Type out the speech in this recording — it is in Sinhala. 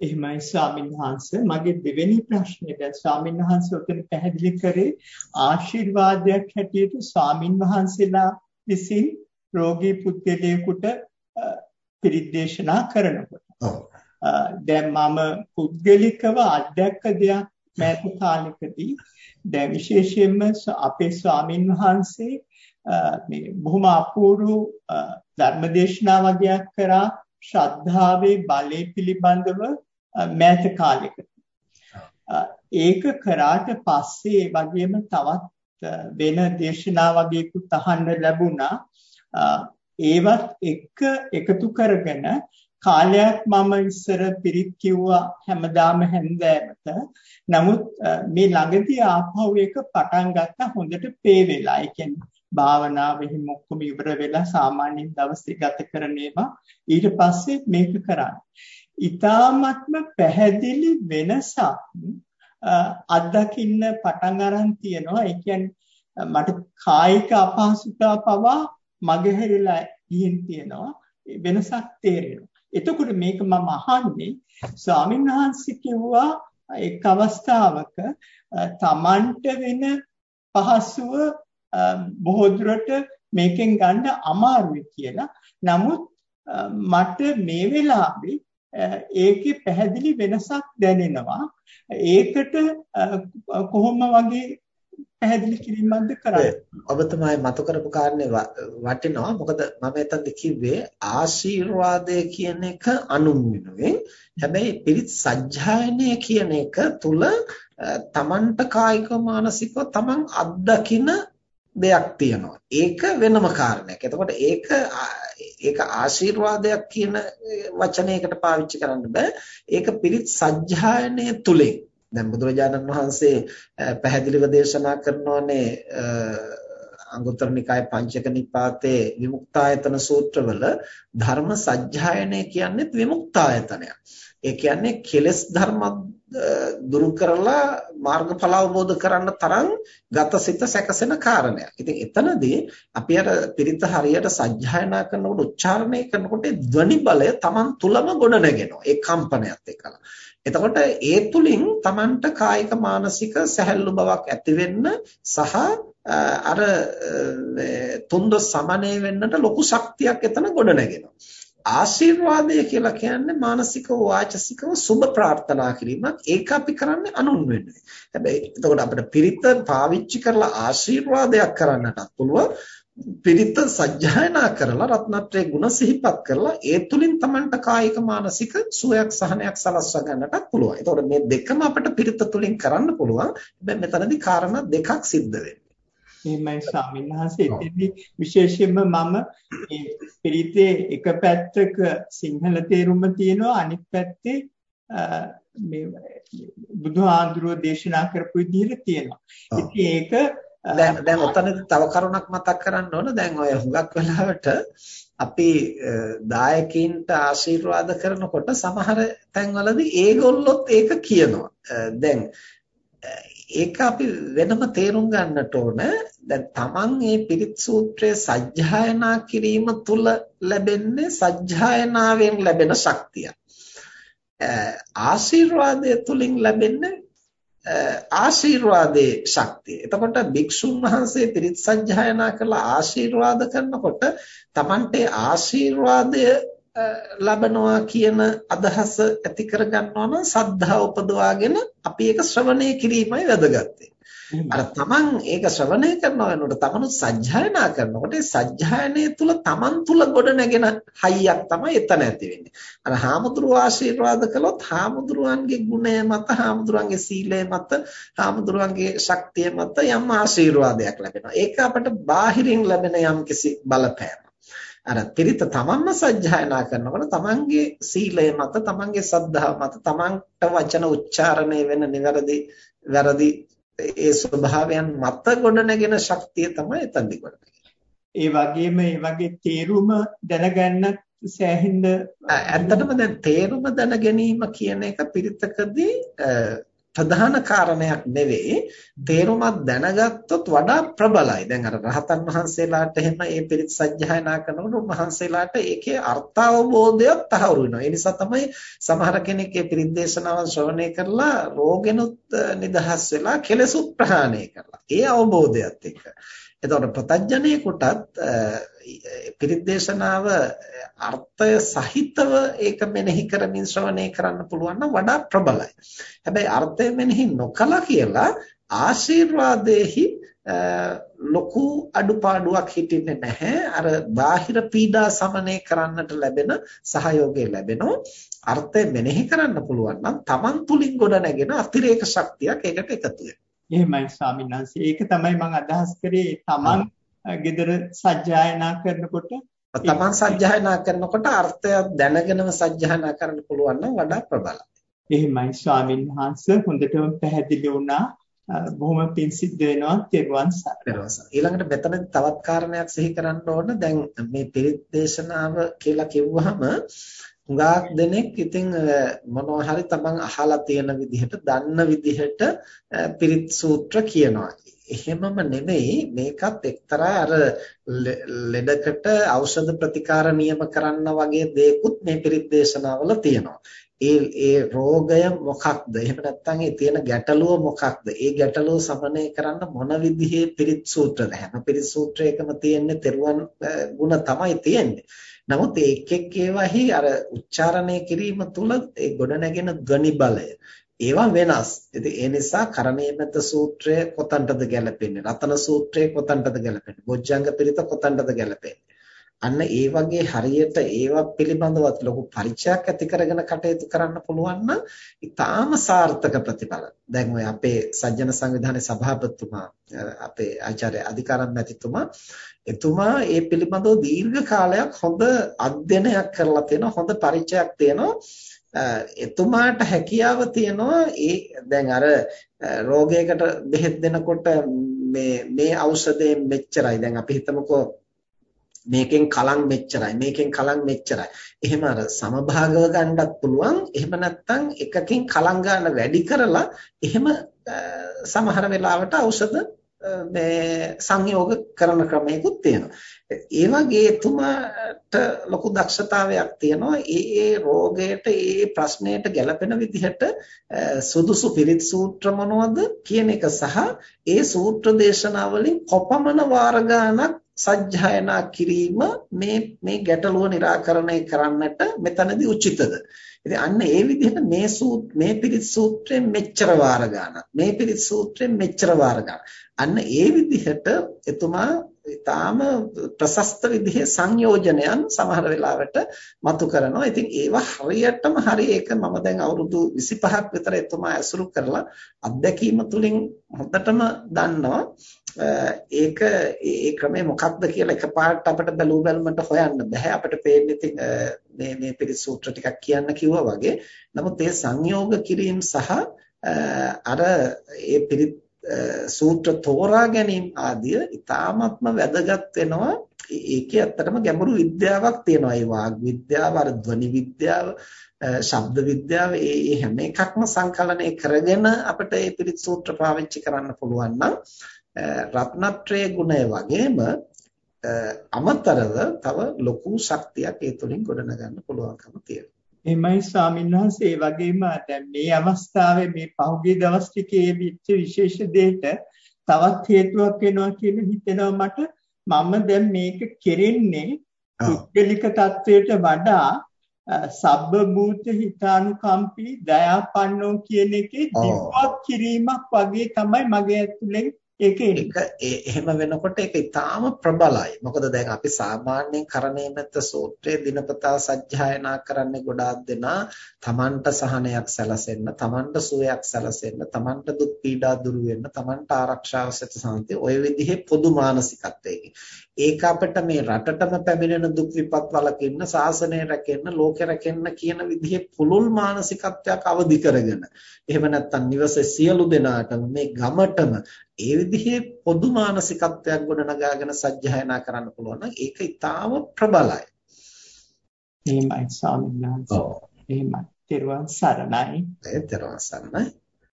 එහෙමයි ස්වාමීන් වහන්සේ මගේ දෙවෙනි ප්‍රශ්නේ දැන් ස්වාමීන් වහන්සේ උතන පැහැදිලි කරේ ආශිර්වාදයක් හැටියට ස්වාමීන් වහන්සේලා විසින් රෝගී පුද්ගලයෙකුට පිරිත් දේශනා කරනකොට. දැන් මම පුද්ගලිකව අත්දැක්ක දෙයක් මෑත කාලෙකදී දැන් විශේෂයෙන්ම අපේ ස්වාමින් වහන්සේ මේ බොහොම අපූර්ව ධර්මදේශනා වගේක් කරා ශ්‍රද්ධාවේ බලය පිළිබඳව මෑත කාලෙකට. ඒක කරාට පස්සේ වගේම තවත් වෙන දේශනා වගේකුත් අහන්න ලැබුණා. ඒවත් එක්ක එකතු කරගෙන කාලයක් මම ඉස්සර පිරිත් කිව්වා හැමදාම හැන්දෑවට. නමුත් මේ ළඟදී ආපහු එක පටන් ගත්තා හොඳට පේ වෙලා. ඒ කියන්නේ භාවනාව එහෙම ඔක්කොම ඉවර වෙලා සාමාන්‍ය දවසේ ගත කරන ඒවා ඊට පස්සේ මේක කරන්නේ. ඊ타ත්ම පැහැදිලි වෙනසක් අත්දකින්න පටන් අරන් තියෙනවා. ඒ කියන්නේ මට කායික අපහසුතාව පවා මගහැරිලා ගිහින් තියෙනවා. වෙනසක් තේරෙනවා. එතකොට මේක මම අහන්නේ ස්වාමීන් වහන්සේ කිව්වා එක් අවස්ථාවක තමන්ට වෙන පහසුව බොහෝ දුරට මේකෙන් ගන්න අමාරුයි කියලා. නමුත් මට මේ වෙලාවේ ඒකේ පැහැදිලි වෙනසක් දැනෙනවා. ඒකට කොහොම වගේ පැහැදිලි කිරීමක්ද කරන්නේ. ඔබතුමායි මතු කරපු කාරණේ වටිනවා. මොකද මම එතනදි කිව්වේ ආශිර්වාදය කියන එක අනුන් වෙනුවෙන්. හැබැයි පිරිත් සජ්ජායනය කියන එක තුල තමන්ට කායික මානසිකව තමන් අත්දකින දෙයක් තියෙනවා. ඒක වෙනම කාරණයක්. එතකොට ඒක ඒක ආශිර්වාදයක් කියන වචනයකට පාවිච්චි කරන්න බෑ. ඒක පිරිත් සජ්ජායනය තුලින් දැන් බුදුරජාණන් වහන්සේ පැහැදිලිව දේශනා කරනවානේ අංගුත්තර නිකාය පංචක නිපාතේ විමුක්තායතන සූත්‍රවල ධර්ම සජ්ජායනය කියන්නේ විමුක්තායතනයක්. ඒ කියන්නේ කෙලෙස් ධර්ම දුරු කරලා මාර්ගඵල අවබෝධ කරන්න තරම් ගතසිත සැකසෙන කාරණයක්. ඉතින් එතනදී අපි අර පිරිත හරියට සජ්ජායනා කරනකොට උච්චාරණය කරනකොට ධ්වනි බලය Taman තුලම ගොඩ නැගෙනවා. ඒ කම්පනයත් එක්කලා. එතකොට ඒ තුලින් Tamanට කායික මානසික සැහැල්ලු බවක් ඇති වෙන්න සහ අර තුන්දොස් සමනය වෙන්නට ලොකු ශක්තියක් එතන ගොඩ නැගෙනවා. ආශිර්වාදය කියලා කියන්නේ මානසිකව වාචසිකව සුබ ප්‍රාර්ථනා කිරීමක් ඒක අපි කරන්නේ අනුන් වෙනුවෙන්. හැබැයි එතකොට අපිට පිරිත පාවිච්චි කරලා ආශිර්වාදයක් කරන්නටත් පුළුවන්. පිරිත සජ්ජායනා කරලා රත්නත්‍රයේ ಗುಣ සිහිපත් කරලා ඒ තුලින් Tamanට කායික මානසික සුවයක් සහනයක් සලස්වා ගන්නටත් පුළුවන්. ඒතකොට මේ දෙකම අපිට පිරිත තුලින් කරන්න පුළුවන්. හැබැයි මෙතනදී කාරණා දෙකක් සිද්ධ වෙනවා. එහෙමයි ස්වාමීන් වහන්සේ එතෙන්දී විශේෂයෙන්ම මම මේ පිරිතේ එක පැත්තක සිංහල තේරුම තියෙනවා අනිත් පැත්තේ මේ බුදුහාඳුරෝ දේශනා කරපු විදිහට තියෙනවා. ඉතින් ඒක දැන් දැන් ඔතනදී තව කරුණක් මතක් කරන්න ඕන. දැන් ඔය හුඟක් වෙලාවට අපි දායකයින්ට ආශිර්වාද කරනකොට සමහර තැන්වලදී ඒගොල්ලොත් ඒක කියනවා. දැන් ඒක අපි වෙනම තේරුම් ගන්නට ඕන. දැන් Taman මේ පිරිත් සූත්‍රය සජ්ජායනා කිරීම තුල ලැබෙන්නේ සජ්ජායනාවෙන් ලැබෙන ශක්තිය. ආශිර්වාදය තුලින් ලැබෙන්නේ ආශිර්වාදයේ ශක්තිය. එතකොට භික්ෂුන් වහන්සේ පිරිත් සජ්ජායනා කරලා ආශිර්වාද කරනකොට Tamante ආශිර්වාදය ලබනවා කියන අදහස ඇති කරගන්නවා නම් සද්ධා උපදවාගෙන අපි ඒක ශ්‍රවණය කිරීමයි වැදගත් අර තමන් ඒක ශ්‍රවණය කරනවා වෙනකොට තමනුත් සජ්ජායනා කරනකොට ඒ සජ්ජායනය තුල තමන් තුල ගොඩ නැගෙන හයියක් තමයි එතන ඇති වෙන්නේ. අර හාමුදුරුව ආශිර්වාද කළොත් හාමුදුරුවන්ගේ ගුණය මත, හාමුදුරුවන්ගේ සීලය මත, හාමුදුරුවන්ගේ ශක්තිය මත යම් ආශිර්වාදයක් ලැබෙනවා. ඒක අපට බාහිරින් ලැබෙන යම්කිසි බලපෑමක්. අර පිරිත තමන්ම සජ්ජායනා කරනකොට තමන්ගේ සීලය මත තමන්ගේ සද්ධාව මත තමන්ට වචන උච්චාරණය වෙන නිවැරදි වැරදි ඒ ස්වභාවයන් මත ගොඩනගෙන ශක්තිය තමයි එතනදි ගොඩනගන්නේ. ඒ වගේම ඒ වගේ තේරුම දැනගන්න සෑහින්ද ඇත්තටම දැන් තේරුම දැන ගැනීම කියන එක පිරිතකදී ප්‍රධාන කාරණයක් නෙවෙයි තේරුමක් දැනගත්තොත් වඩා ප්‍රබලයි. දැන් අර රහතන් වහන්සේලාට එහෙම මේ පිරිත් සජ්ජායනා කරනකොට උන්වහන්සේලාට ඒකේ අර්ථාවබෝධයක් තහවුරු වෙනවා. ඒ නිසා තමයි සමහර කෙනෙක් මේ පිරිත් දේශනාව ශ්‍රවණය කරලා රෝගෙනුත් නිදහස් වෙලා කෙලෙසුත් ප්‍රහාණය කරලා. ඒ අවබෝධයත් එක්ක. එතකොට ප්‍රතඥයෙකුටත් පිරිත් දේශනාව අර්ථය සහිතව ඒක මෙනෙහි කරමින් ශ්‍රවණය කරන්න පුළුවන් නම් වඩා ප්‍රබලයි. හැබැයි අර්ථය මෙනෙහි නොකලා කියලා ආශිර්වාදයේහි ලොකු අඩුපාඩුවක් හිටින්නේ නැහැ. අර බාහිර පීඩා සමනය කරන්නට ලැබෙන සහයෝගය ලැබෙනවා. අර්ථය මෙනෙහි කරන්න පුළුවන් නම් Taman තුලින් ගොඩ නැගෙන අතිරේක ශක්තියක් ඒකට එකතු වෙනවා. එහෙමයි ස්වාමීන් වහන්සේ. ඒක තමයි මම අදහස් කරේ තමන් gedara සජ්ජායනා කරනකොට තමන් සජ්ජායනා කරනකොට අර්ථය දැනගෙනම සජ්ජායනා කරන්න පුළුවන් නම් වඩා ප්‍රබලයි. එහෙමයි ස්වාමීන් වහන්සේ හොඳටම පැහැදිලි වුණා. බොහොම පිං සිද්ධ වෙනවා තෙරුවන් සරණයි. ඊළඟට මෙතනදී තවත් කාරණයක් සිහි කරන්න ඕන. දැන් මේ පිරිත් දේශනාව කියලා කිව්වහම හුඟක් දෙනෙක් ඉතින් මොනවා හරි තමන් අහලා තියෙන විදිහට දන්න විදිහට පිරිත් සූත්‍ර කියනවා. එහෙමම නෙමෙයි මේකත් එක්තරා අර ලෙඩකට ඖෂධ ප්‍රතිකාර නියම කරන්න වගේ දේකුත් මේ පිරිත් දේශනාවල තියෙනවා. ඒ ඒ රෝගය මොකක්ද? එහෙම නැත්නම් ඒ තියෙන ගැටලුව මොකක්ද? ඒ ගැටලුව සමනය කරන්න මොන විදිහේ පිරිත් සූත්‍රද? හැම පිරිත් සූත්‍රයකම තියෙන්නේ තෙරුවන් ගුණ තමයි තියෙන්නේ. නමුත් ඒ එක් එක් ඒවාහි අර උච්චාරණය කිරීම තුළ ඒ ගොඩනැගෙන ධ්වනි බලය ඒවා වෙනස්. ඉතින් ඒ නිසා කරණීයමෙත සූත්‍රය කොතනටද ගැලපෙන්නේ? රතන සූත්‍රය කොතනටද ගැලපෙන්නේ? බොජ්ජංග පිරිත කොතනටද ගැලපෙන්නේ? අන්න ඒ වගේ හරියට ඒවා පිළිබඳවත් ලොකු පරිචයක් ඇති කරගෙන කටයුතු කරන්න පුළුවන් නම් ඊටාම සාර්ථක ප්‍රතිඵල. දැන් ඔය අපේ සජ්ජන සංවිධානයේ සභාපතිතුමා අපේ ආචාර්ය අධිකාරම් මැතිතුමා එතුමා ඒ පිළිබඳව දීර්ඝ කාලයක් හොඳ අධ්‍යයනයක් කරලා තියෙනවා හොඳ පරිචයක් තියෙනවා එතුමාට හැකියාව තියෙනවා ඒ දැන් අර රෝගයකට බෙහෙත් දෙනකොට මේ මේ ඖෂධයෙන් මෙච්චරයි දැන් අපි හිතමුකෝ මේකෙන් කලං මෙච්චරයි මේකෙන් කලං මෙච්චරයි එහෙම අර සමභාගව ගන්නත් පුළුවන් එහෙම නැත්නම් එකකින් කලං ගන්න වැඩි කරලා එහෙම සමහර වෙලාවට ඖෂධ මේ සංයෝග කරන ක්‍රමයකුත් තියෙනවා. ඒ වගේ එතුමාට ලොකු දක්ෂතාවයක් තියෙනවා. ඒ ඒ රෝගයට ඒ ප්‍රශ්නයට ගැළපෙන විදිහට සුදුසු පිරිත් සූත්‍ර මොනවද කියන එක සහ ඒ සූත්‍ර දේශනා වලින් කොපමණ වාර ගණක් සජ්ජායනා කිරීම මේ මේ ගැටලුව निराකරණය කරන්නට මෙතනදී උචිතද? ඉතින් අන්න ඒ විදිහට මේ සූත් මේ පිරිත් සූත්‍රයෙන් මෙච්චර වාර ගන්න මේ පිරිත් සූත්‍රයෙන් මෙච්චර වාර අන්න ඒ විදිහට එතුමා ඊටාම ප්‍රශස්ත විදිහේ සංයෝජනයන් සමහර වෙලාවට මතු කරනවා. ඉතින් ඒවා හරියටම හරි ඒක මම දැන් අවුරුදු 25ක් විතර එතුමා ඇසුරු කරලා අත්දැකීම තුලින් හොඳටම දන්නවා. ඒක ඒ ක්‍රමය මොකක්ද කියලා එකපාරට අපිට බැලු බැලමට හොයන්න බෑ. අපිට පේන්නේ ඉතින් මේ මේ පිරිත් සූත්‍ර ටිකක් කියන්න කිව්වා වගේ. නමුත් ඒ සංයෝග කිරීම සහ අර ඒ පිරිත් සූත්‍ර තෝරා ගැනීම ආදිය ඊ타ත්ම වැදගත් වෙනවා. ඒකේ ඇත්තටම ගැඹුරු විද්‍යාවක් තියෙනවා. ඒ වාග් විද්‍යාව අර ධ්වනි විද්‍යාව ශබ්ද විද්‍යාව ඒ හැම එකක්ම සංකලනය කරගෙන අපිට මේ පිරිත් සූත්‍ර පාවිච්චි කරන්න පුළුවන් නම් රත්නත්‍රයේ ගුණය වගේම අමතරව තව ලොකු ශක්තියක් ඒ තුලින් ගොඩනගන්න පුළුවන්කම තියෙනවා. එමයි ස්වාමීන් වහන්සේ ඒ වගේම දැන් මේ අවස්ථාවේ මේ පහුගිය දවස් ටිකේ විච්ච විශේෂ දෙයට තවත් හේතුවක් වෙනවා කියලා හිතෙනවා මට. මම දැන් මේක කෙරෙන්නේ පුද්ගලික தത്വයට වඩා සබ්බ භූත හිතානුකම්පී දයාපන්නෝ කියන එකේ දිව්‍යක් කිරීමක් වගේ තමයි මගේ ඇතුලෙන් ඒක එහෙම වෙනකොට ඒක ඊටාම ප්‍රබලයි. මොකද දැන් අපි සාමාන්‍යයෙන් කරණීයමෙත්ත සූත්‍රයේ දිනපතා සජ්ජායනා කරන්නේ ගොඩාක් දෙනා තමන්ට සහනයක් සැලසෙන්න, තමන්ට සුවයක් සැලසෙන්න, තමන්ට දුක් පීඩා දුරු වෙන්න, තමන්ට ආරක්ෂාව සැත සාන්තිය ඔය විදිහේ පොදු මානසිකත්වයකින්. ඒක අපිට මේ රටටම පැමිණෙන දුක් විපත් වලකින්න, සාසනය රැකෙන්න, ලෝකෙ රැකෙන්න කියන විදිහේ පුළුල් මානසිකත්වයක් අවදි කරගෙන. එහෙම නැත්නම් නිවසේ සියලු දෙනාටම මේ ගමටම ඒ විදිහේ පොදු මානසිකත්වයක් ගොඩනගාගෙන සජ්ජායනා කරන්න පුළුවන් නම් ඒක ඊටාම ප්‍රබලයි. එහෙමයි ස්වාමීන් වහන්සේ. එහෙමයි. තෙරුවන් සරණයි. තෙරුවන් සරණයි.